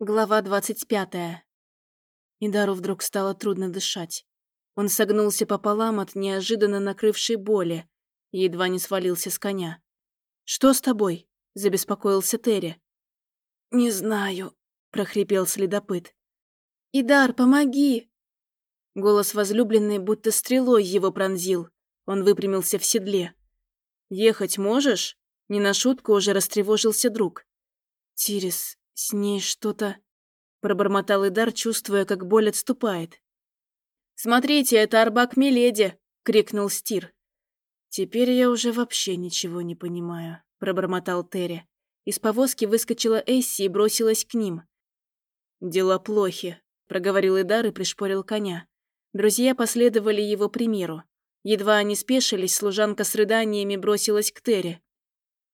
Глава двадцать пятая. Идару вдруг стало трудно дышать. Он согнулся пополам от неожиданно накрывшей боли и едва не свалился с коня. «Что с тобой?» – забеспокоился Терри. «Не знаю», – прохрипел следопыт. «Идар, помоги!» Голос возлюбленной будто стрелой его пронзил. Он выпрямился в седле. «Ехать можешь?» Не на шутку уже растревожился друг. «Тирис, с ней что-то...» Пробормотал Идар, чувствуя, как боль отступает. «Смотрите, это Арбак Миледи!» — крикнул Стир. «Теперь я уже вообще ничего не понимаю», — пробормотал Терри. Из повозки выскочила Эсси и бросилась к ним. «Дела плохи», — проговорил Идар и пришпорил коня. Друзья последовали его примеру. Едва они спешились, служанка с рыданиями бросилась к Терри.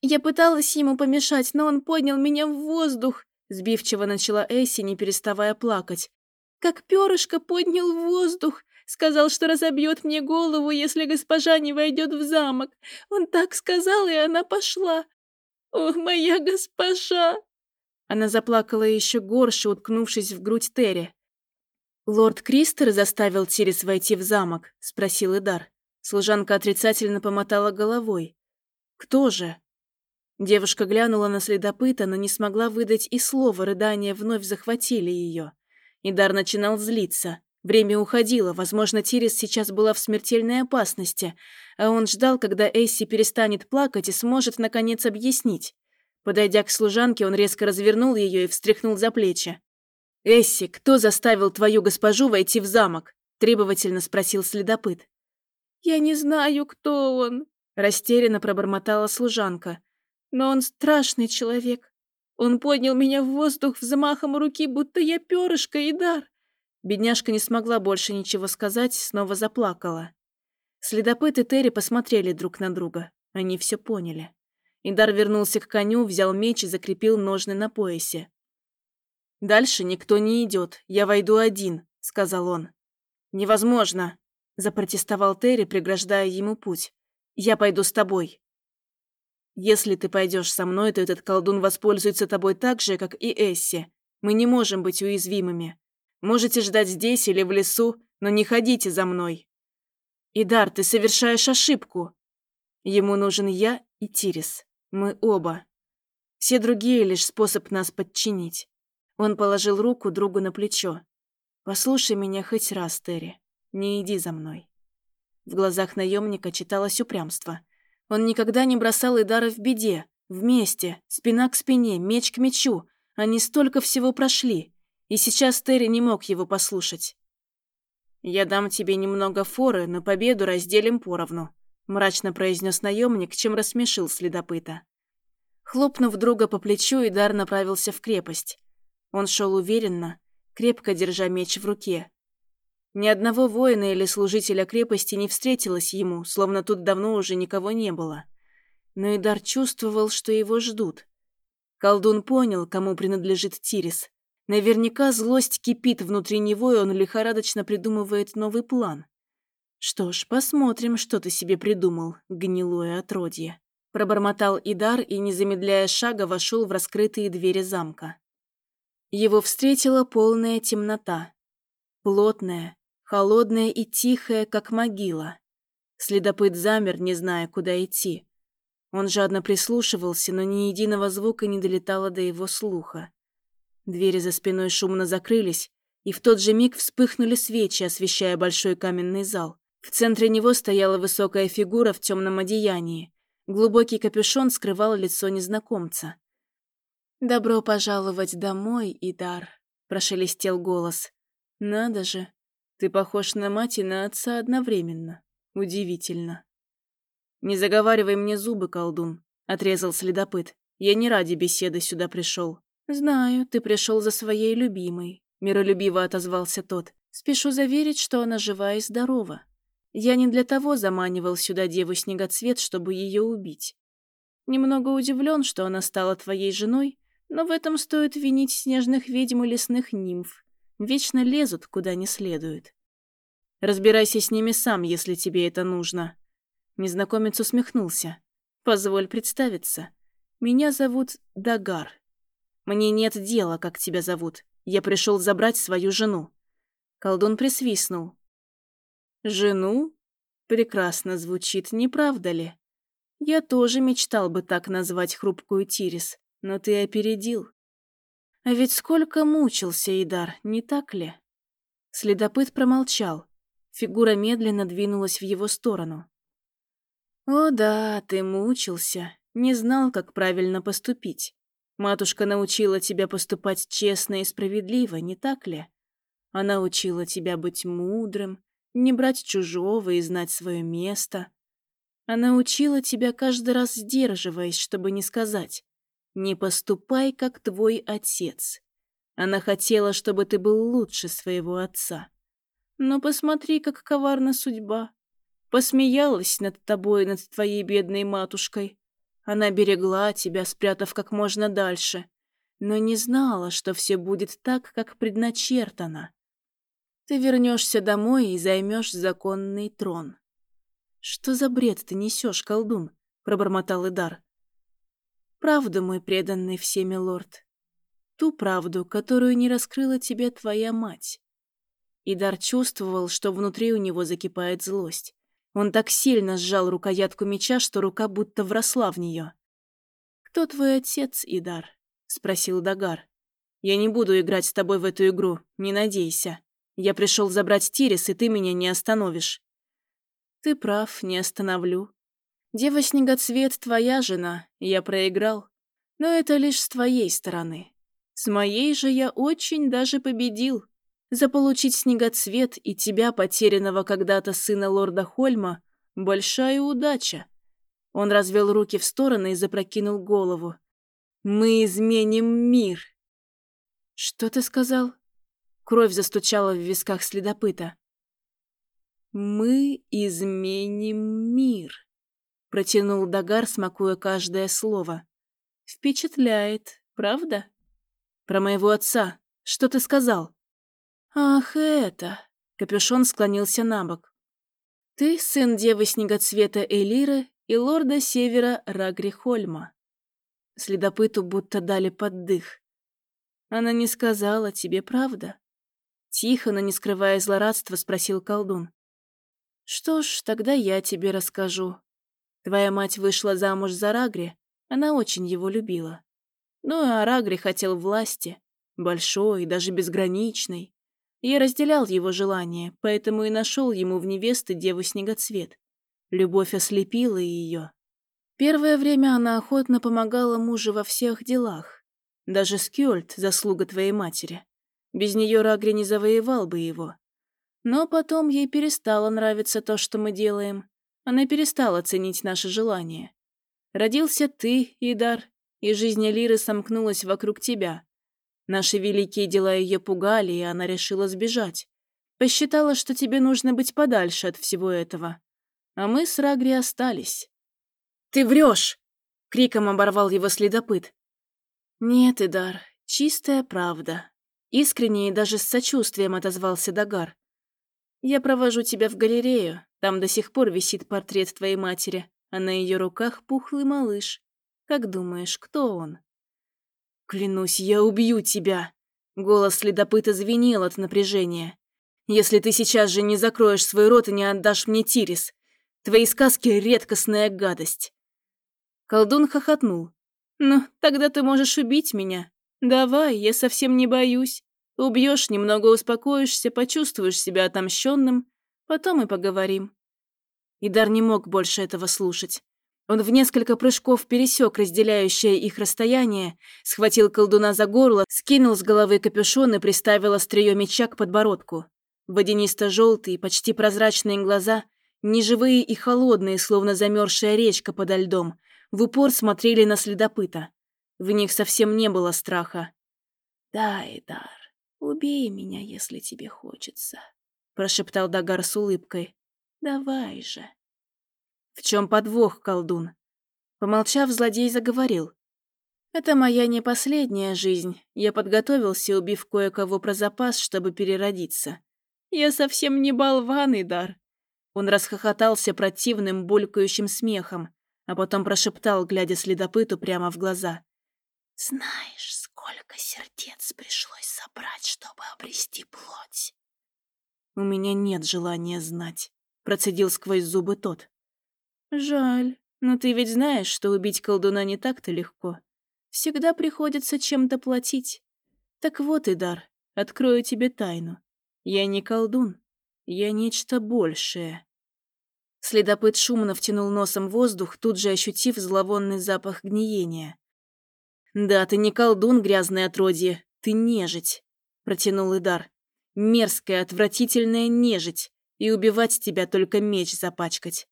«Я пыталась ему помешать, но он поднял меня в воздух», Сбивчиво начала Эсси, не переставая плакать. «Как перышко поднял в воздух. Сказал, что разобьет мне голову, если госпожа не войдет в замок. Он так сказал, и она пошла. Ох, моя госпожа!» Она заплакала еще горше, уткнувшись в грудь Терри. «Лорд Кристер заставил Тирис войти в замок?» – спросил Идар. Служанка отрицательно помотала головой. «Кто же?» Девушка глянула на следопыта, но не смогла выдать и слова, рыдания вновь захватили ее. Идар начинал злиться. Время уходило, возможно, Тирис сейчас была в смертельной опасности, а он ждал, когда Эсси перестанет плакать и сможет, наконец, объяснить. Подойдя к служанке, он резко развернул ее и встряхнул за плечи. «Эсси, кто заставил твою госпожу войти в замок?» – требовательно спросил следопыт. «Я не знаю, кто он», – растерянно пробормотала служанка. Но он страшный человек. Он поднял меня в воздух взмахом руки, будто я перышко и дар. Бедняжка не смогла больше ничего сказать, снова заплакала. Следопыт и Терри посмотрели друг на друга. Они все поняли. Идар вернулся к коню, взял меч и закрепил ножны на поясе. «Дальше никто не идет. Я войду один», — сказал он. «Невозможно», — запротестовал Терри, преграждая ему путь. «Я пойду с тобой». Если ты пойдешь со мной, то этот колдун воспользуется тобой так же, как и Эсси. Мы не можем быть уязвимыми. Можете ждать здесь или в лесу, но не ходите за мной. Идар, ты совершаешь ошибку. Ему нужен я и Тирис. Мы оба. Все другие лишь способ нас подчинить. Он положил руку другу на плечо. «Послушай меня хоть раз, Терри. Не иди за мной». В глазах наемника читалось упрямство – он никогда не бросал Идара в беде. Вместе, спина к спине, меч к мечу. Они столько всего прошли. И сейчас Терри не мог его послушать. «Я дам тебе немного форы, но победу разделим поровну», мрачно произнес наемник, чем рассмешил следопыта. Хлопнув друга по плечу, Идар направился в крепость. Он шел уверенно, крепко держа меч в руке, ни одного воина или служителя крепости не встретилось ему, словно тут давно уже никого не было. Но Идар чувствовал, что его ждут. Колдун понял, кому принадлежит Тирис. Наверняка злость кипит внутри него, и он лихорадочно придумывает новый план. «Что ж, посмотрим, что ты себе придумал, гнилое отродье». Пробормотал Идар и, не замедляя шага, вошел в раскрытые двери замка. Его встретила полная темнота. Плотная, холодная и тихая, как могила. Следопыт замер, не зная, куда идти. Он жадно прислушивался, но ни единого звука не долетало до его слуха. Двери за спиной шумно закрылись, и в тот же миг вспыхнули свечи, освещая большой каменный зал. В центре него стояла высокая фигура в темном одеянии. Глубокий капюшон скрывал лицо незнакомца. «Добро пожаловать домой, Идар», – прошелестел голос. «Надо же, ты похож на мать и на отца одновременно. Удивительно. Не заговаривай мне зубы, колдун, отрезал следопыт. Я не ради беседы сюда пришел. Знаю, ты пришел за своей любимой, миролюбиво отозвался тот. Спешу заверить, что она жива и здорова. Я не для того заманивал сюда деву-снегоцвет, чтобы ее убить. Немного удивлен, что она стала твоей женой, но в этом стоит винить снежных ведьм и лесных нимф. Вечно лезут, куда не следует. Разбирайся с ними сам, если тебе это нужно. Незнакомец усмехнулся. Позволь представиться. Меня зовут Дагар. Мне нет дела, как тебя зовут. Я пришел забрать свою жену». Колдун присвистнул. «Жену? Прекрасно звучит, не правда ли? Я тоже мечтал бы так назвать хрупкую Тирис, но ты опередил. А ведь сколько мучился Идар, не так ли?» Следопыт промолчал. Фигура медленно двинулась в его сторону. «О да, ты мучился, не знал, как правильно поступить. Матушка научила тебя поступать честно и справедливо, не так ли? Она учила тебя быть мудрым, не брать чужого и знать свое место. Она учила тебя каждый раз сдерживаясь, чтобы не сказать «не поступай, как твой отец». Она хотела, чтобы ты был лучше своего отца. Но посмотри, как коварна судьба. Посмеялась над тобой, над твоей бедной матушкой. Она берегла тебя, спрятав как можно дальше, но не знала, что все будет так, как предначертано. Ты вернешься домой и займешь законный трон. Что за бред ты несешь, колдун? пробормотал Идар. Правду, мой преданный всеми лорд. Ту правду, которую не раскрыла тебе твоя мать. Идар чувствовал, что внутри у него закипает злость. Он так сильно сжал рукоятку меча, что рука будто вросла в нее. «Кто твой отец, Идар?» — спросил Дагар. «Я не буду играть с тобой в эту игру, не надейся. Я пришел забрать Тирис, и ты меня не остановишь». «Ты прав, не остановлю. Дева Снегоцвет твоя жена, я проиграл. Но это лишь с твоей стороны. С моей же я очень даже победил. Заполучить снегоцвет и тебя, потерянного когда-то сына лорда Хольма, большая удача. Он развел руки в стороны и запрокинул голову. Мы изменим мир. Что ты сказал? Кровь застучала в висках следопыта. Мы изменим мир, протянул Дагар, смакуя каждое слово. Впечатляет, правда? Про моего отца. Что ты сказал? «Ах, это...» — капюшон склонился на бок. «Ты сын девы Снегоцвета Элиры и лорда Севера Рагрихольма». Следопыту будто дали поддых. «Она не сказала тебе, правда?» Тихо, но не скрывая злорадства, спросил колдун. «Что ж, тогда я тебе расскажу. Твоя мать вышла замуж за Рагри, она очень его любила. Ну, а Рагри хотел власти, большой и даже безграничной. Я разделял его желание, поэтому и нашел ему в невесты деву Снегоцвет. Любовь ослепила ее. Первое время она охотно помогала мужу во всех делах. Даже Скюльт — заслуга твоей матери. Без нее Рагри не завоевал бы его. Но потом ей перестало нравиться то, что мы делаем. Она перестала ценить наши желания. Родился ты, Идар, и жизнь Лиры сомкнулась вокруг тебя. Наши великие дела ее пугали, и она решила сбежать. Посчитала, что тебе нужно быть подальше от всего этого. А мы с Рагри остались. «Ты врешь!» — криком оборвал его следопыт. «Нет, Идар, чистая правда». Искренне и даже с сочувствием отозвался Дагар. «Я провожу тебя в галерею. Там до сих пор висит портрет твоей матери, а на ее руках пухлый малыш. Как думаешь, кто он?» «Клянусь, я убью тебя!» Голос следопыта звенел от напряжения. «Если ты сейчас же не закроешь свой рот и не отдашь мне Тирис, твои сказки — редкостная гадость!» Колдун хохотнул. «Ну, тогда ты можешь убить меня. Давай, я совсем не боюсь. Убьешь, немного успокоишься, почувствуешь себя отомщенным, потом и поговорим». Идар не мог больше этого слушать. Он в несколько прыжков пересек разделяющее их расстояние, схватил колдуна за горло, скинул с головы капюшон и приставил острие меча к подбородку. Водянисто-желтые, почти прозрачные глаза, неживые и холодные, словно замерзшая речка подо льдом, в упор смотрели на следопыта. В них совсем не было страха. «Да, Эдар, убей меня, если тебе хочется», — прошептал Дагар с улыбкой. Давай же. В чем подвох, колдун? Помолчав, злодей заговорил. Это моя не последняя жизнь. Я подготовился, убив кое-кого про запас, чтобы переродиться. Я совсем не болван, Идар. Он расхохотался противным, булькающим смехом, а потом прошептал, глядя следопыту прямо в глаза. «Знаешь, сколько сердец пришлось собрать, чтобы обрести плоть?» У меня нет желания знать», — процедил сквозь зубы тот. «Жаль, но ты ведь знаешь, что убить колдуна не так-то легко. Всегда приходится чем-то платить. Так вот, Идар, открою тебе тайну. Я не колдун, я нечто большее». Следопыт шумно втянул носом воздух, тут же ощутив зловонный запах гниения. «Да, ты не колдун, грязное отродье, ты нежить», — протянул Идар. «Мерзкая, отвратительная нежить, и убивать тебя только меч запачкать».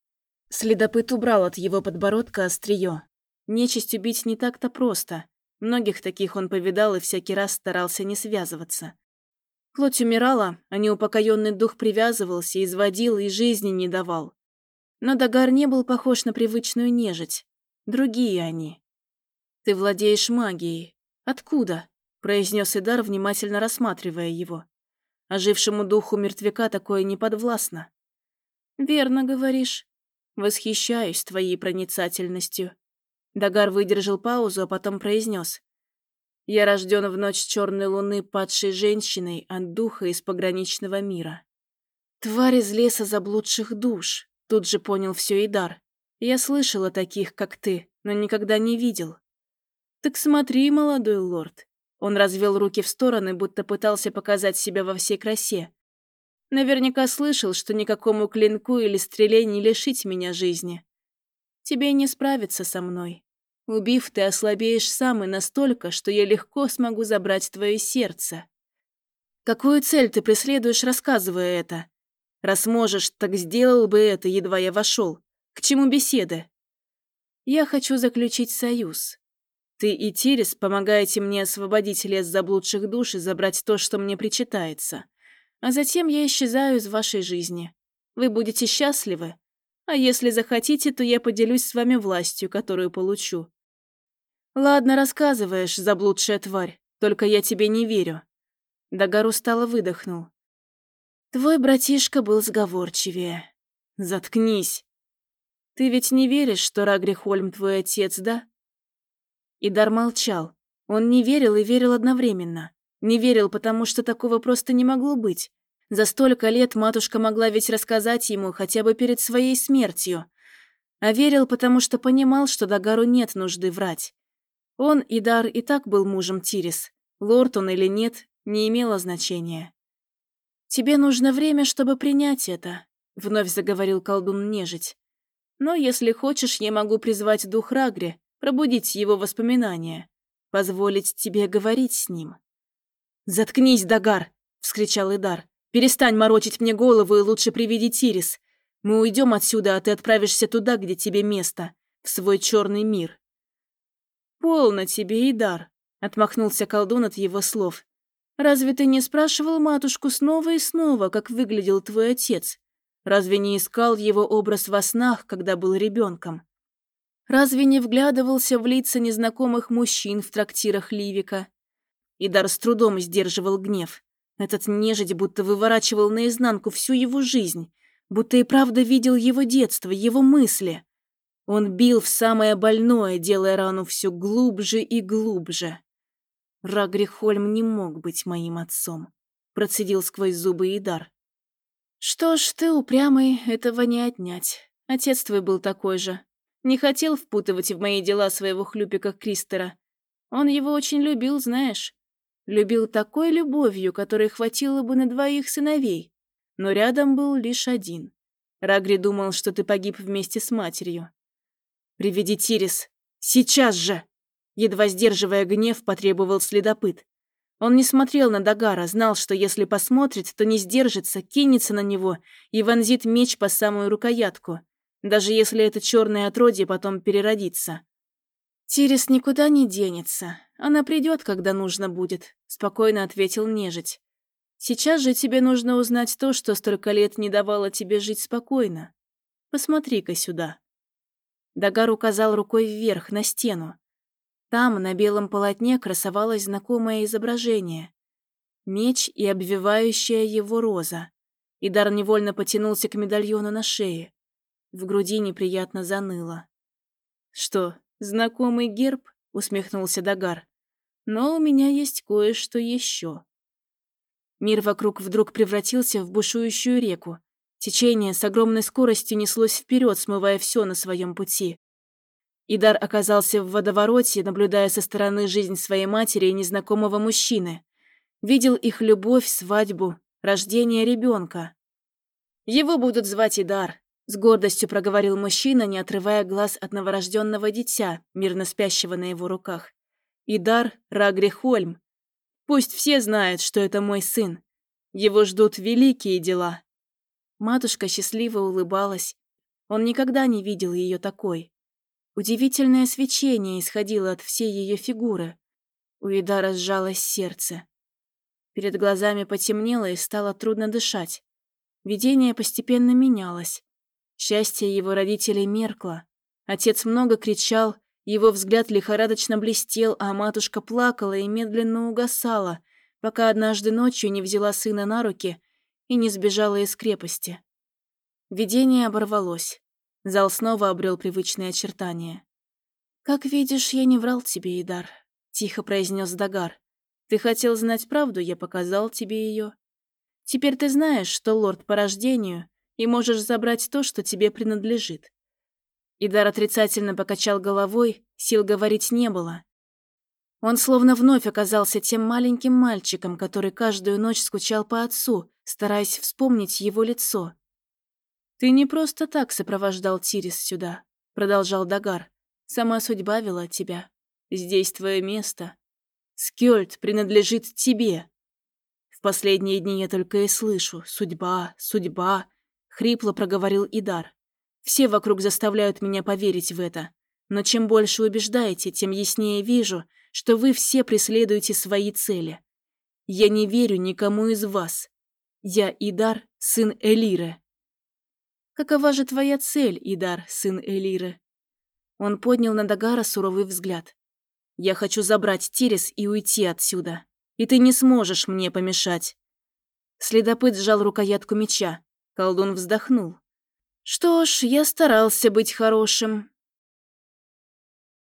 Следопыт убрал от его подбородка острие. Нечисть убить не так-то просто. Многих таких он повидал и всякий раз старался не связываться. Плоть умирала, а неупокоенный дух привязывался, изводил и жизни не давал. Но Дагар не был похож на привычную нежить. Другие они. «Ты владеешь магией. Откуда?» – произнес Идар, внимательно рассматривая его. Ожившему духу мертвяка такое не подвластно. «Верно говоришь. Восхищаюсь твоей проницательностью». Дагар выдержал паузу, а потом произнес. «Я рожден в ночь черной луны падшей женщиной от духа из пограничного мира. Тварь из леса заблудших душ, Тут же понял все и дар. Я слышал о таких, как ты, но никогда не видел. Так смотри, молодой лорд. Он развел руки в стороны, будто пытался показать себя во всей красе. Наверняка слышал, что никакому клинку или стреле не лишить меня жизни. Тебе не справиться со мной. Убив, ты ослабеешь сам и настолько, что я легко смогу забрать твое сердце. Какую цель ты преследуешь, рассказывая это? Раз можешь, так сделал бы это, едва я вошел. К чему беседы? Я хочу заключить союз. Ты и Тирис помогаете мне освободить лес заблудших душ и забрать то, что мне причитается. А затем я исчезаю из вашей жизни. Вы будете счастливы. А если захотите, то я поделюсь с вами властью, которую получу. Ладно, рассказываешь, заблудшая тварь, только я тебе не верю. Дагар устало выдохнул. Твой братишка был сговорчивее. Заткнись. Ты ведь не веришь, что Рагрихольм твой отец, да? Идар молчал. Он не верил и верил одновременно. Не верил, потому что такого просто не могло быть. За столько лет матушка могла ведь рассказать ему хотя бы перед своей смертью. А верил, потому что понимал, что Дагару нет нужды врать. Он, Идар, и так был мужем Тирис. Лорд он или нет, не имело значения. «Тебе нужно время, чтобы принять это», — вновь заговорил колдун нежить. «Но если хочешь, я могу призвать дух Рагри, пробудить его воспоминания, позволить тебе говорить с ним». «Заткнись, Дагар!» — вскричал Идар. «Перестань морочить мне голову и лучше приведи Тирис. Мы уйдем отсюда, а ты отправишься туда, где тебе место, в свой черный мир». «Полно тебе, Идар», — отмахнулся колдун от его слов. Разве ты не спрашивал матушку снова и снова, как выглядел твой отец? Разве не искал его образ во снах, когда был ребенком? Разве не вглядывался в лица незнакомых мужчин в трактирах Ливика? Идар с трудом сдерживал гнев. Этот нежить будто выворачивал наизнанку всю его жизнь, будто и правда видел его детство, его мысли. Он бил в самое больное, делая рану все глубже и глубже. Рагрихольм не мог быть моим отцом, процедил сквозь зубы Идар. Что ж, ты упрямый, этого не отнять. Отец твой был такой же. Не хотел впутывать в мои дела своего хлюпика Кристера. Он его очень любил, знаешь. Любил такой любовью, которой хватило бы на двоих сыновей. Но рядом был лишь один. Рагри думал, что ты погиб вместе с матерью. «Приведи Тирис! Сейчас же!» Едва сдерживая гнев, потребовал следопыт. Он не смотрел на Дагара, знал, что если посмотрит, то не сдержится, кинется на него и вонзит меч по самую рукоятку, даже если это черное отродье потом переродится. «Тирис никуда не денется. Она придет, когда нужно будет», — спокойно ответил нежить. «Сейчас же тебе нужно узнать то, что столько лет не давало тебе жить спокойно. Посмотри-ка сюда». Дагар указал рукой вверх, на стену. Там, на белом полотне, красовалось знакомое изображение. Меч и обвивающая его роза. Идар невольно потянулся к медальону на шее. В груди неприятно заныло. «Что, знакомый герб?» — усмехнулся Дагар. «Но у меня есть кое-что еще. Мир вокруг вдруг превратился в бушующую реку. Течение с огромной скоростью неслось вперед, смывая все на своем пути. Идар оказался в водовороте, наблюдая со стороны жизнь своей матери и незнакомого мужчины. Видел их любовь, свадьбу, рождение ребенка. «Его будут звать Идар», — с гордостью проговорил мужчина, не отрывая глаз от новорожденного дитя, мирно спящего на его руках. «Идар Рагрихольм. Пусть все знают, что это мой сын. Его ждут великие дела». Матушка счастливо улыбалась. Он никогда не видел ее такой. Удивительное свечение исходило от всей ее фигуры. У Идара сжалось сердце. Перед глазами потемнело и стало трудно дышать. Видение постепенно менялось. Счастье его родителей меркло. Отец много кричал, его взгляд лихорадочно блестел, а матушка плакала и медленно угасала, пока однажды ночью не взяла сына на руки и не сбежала из крепости. Видение оборвалось. Зал снова обрел привычные очертания. «Как видишь, я не врал тебе, Идар», — тихо произнес Дагар. «Ты хотел знать правду, я показал тебе ее. Теперь ты знаешь, что лорд по рождению, и можешь забрать то, что тебе принадлежит». Идар отрицательно покачал головой, сил говорить не было. Он словно вновь оказался тем маленьким мальчиком, который каждую ночь скучал по отцу, стараясь вспомнить его лицо. «Ты не просто так сопровождал Тирис сюда», — продолжал Дагар. «Сама судьба вела тебя. Здесь твое место. Скёльд принадлежит тебе». В последние дни я только и слышу «судьба, судьба», — хрипло проговорил Идар. «Все вокруг заставляют меня поверить в это. Но чем больше убеждаете, тем яснее вижу, что вы все преследуете свои цели. Я не верю никому из вас. Я Идар, сын Элиры. Какова же твоя цель, Идар, сын Элиры?» Он поднял на Дагара суровый взгляд. «Я хочу забрать Тирис и уйти отсюда. И ты не сможешь мне помешать». Следопыт сжал рукоятку меча. Колдун вздохнул. «Что ж, я старался быть хорошим.